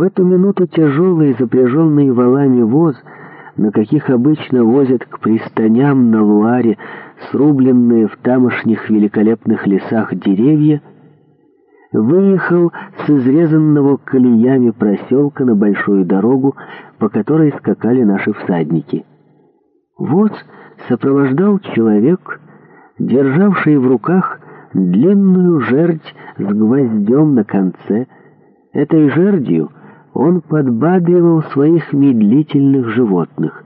В эту минуту тяжелые, запряженный валами воз, на каких обычно возят к пристаням на Луаре срубленные в тамошних великолепных лесах деревья, выехал с изрезанного колеями проселка на большую дорогу, по которой скакали наши всадники. Воз сопровождал человек, державший в руках длинную жердь с гвоздем на конце. Этой жердью — он подбадривал своих медлительных животных.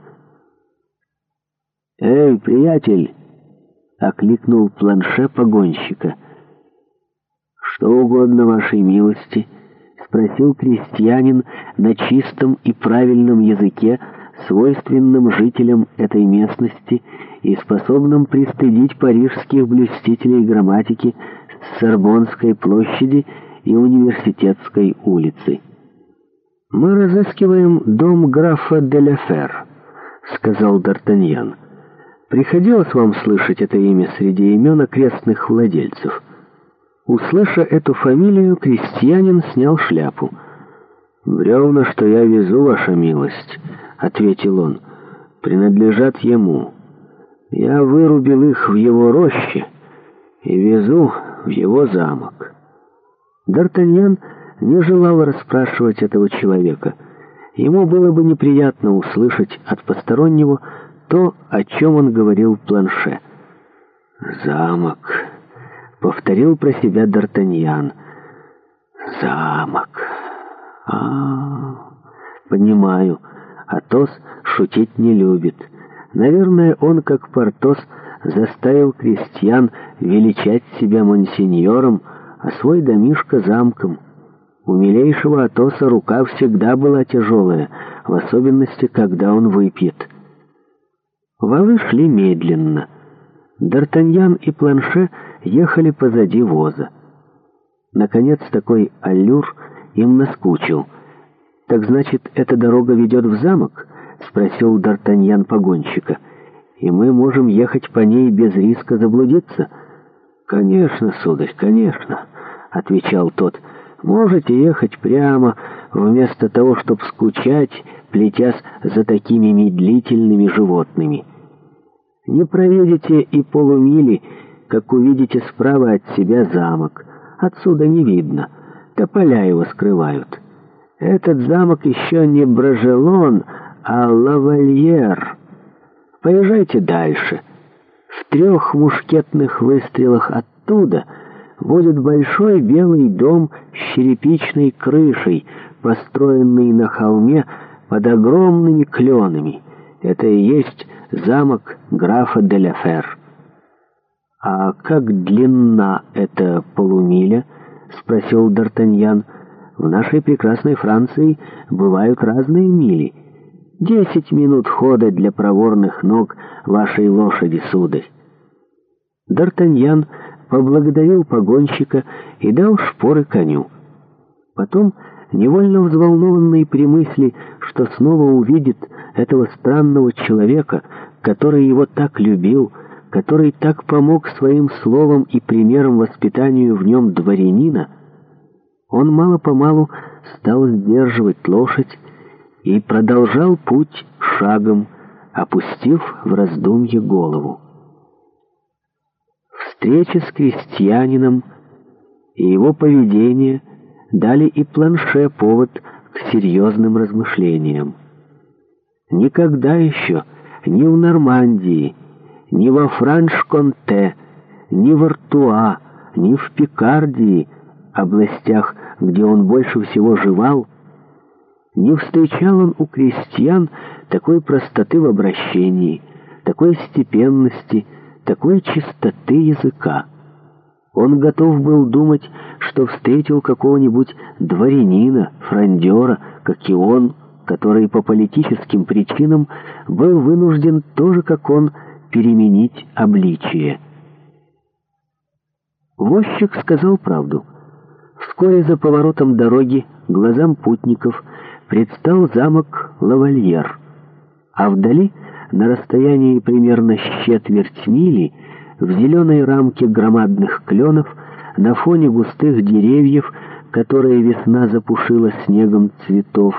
«Эй, приятель!» — окликнул планше погонщика. «Что угодно вашей милости?» — спросил крестьянин на чистом и правильном языке, свойственным жителям этой местности и способным пристыдить парижских блюстителей грамматики с Сорбонской площади и Университетской улицы. «Мы разыскиваем дом графа Деляфер», — сказал Д'Артаньян. «Приходилось вам слышать это имя среди имен окрестных владельцев?» Услыша эту фамилию, крестьянин снял шляпу. «Бревна, что я везу, ваша милость», — ответил он, — «принадлежат ему. Я вырубил их в его роще и везу в его замок». Д'Артаньян не желал расспрашивать этого человека. Ему было бы неприятно услышать от постороннего то, о чем он говорил в планше. «Замок», — повторил про себя Д'Артаньян. «Замок». А, -а, а понимаю, Атос шутить не любит. Наверное, он, как Портос, заставил крестьян величать себя монсеньором, а свой домишко замком — у милейшего Атоса рука всегда была тяжелая, в особенности, когда он выпьет. Валы шли медленно. Д'Артаньян и Планше ехали позади воза. Наконец, такой аллюр им наскучил. «Так значит, эта дорога ведет в замок?» — спросил Д'Артаньян погонщика. «И мы можем ехать по ней без риска заблудиться?» «Конечно, сударь, конечно», — отвечал тот, — Можете ехать прямо, вместо того, чтобы скучать, плетясь за такими медлительными животными. Не проедете и полумили, как увидите справа от себя замок. Отсюда не видно, тополя его скрывают. Этот замок еще не Брожелон, а Лавальер. Поезжайте дальше. В трех мушкетных выстрелах оттуда — будет большой белый дом с черепичной крышей, построенный на холме под огромными кленами. Это и есть замок графа де ля «А как длинна эта полумиля?» — спросил Д'Артаньян. «В нашей прекрасной Франции бывают разные мили. Десять минут хода для проворных ног вашей лошади, сударь». Д'Артаньян поблагодарил погонщика и дал шпоры коню. Потом, невольно взволнованный при мысли, что снова увидит этого странного человека, который его так любил, который так помог своим словом и примером воспитанию в нем дворянина, он мало-помалу стал сдерживать лошадь и продолжал путь шагом, опустив в раздумье голову. Встреча с крестьянином и его поведение дали и планше повод к серьезным размышлениям. Никогда еще ни в Нормандии, ни во Франш-Конте, ни в Артуа, ни в Пикардии, областях, где он больше всего жевал, не встречал он у крестьян такой простоты в обращении, такой степенности, такой чистоты языка. Он готов был думать, что встретил какого-нибудь дворянина, фрондера, как и он, который по политическим причинам был вынужден тоже, как он, переменить обличие. Возчик сказал правду. Вскоре за поворотом дороги глазам путников предстал замок Лавальер, а вдали на расстоянии примерно четверть мили в зеленой рамке громадных кленов на фоне густых деревьев, которые весна запушила снегом цветов,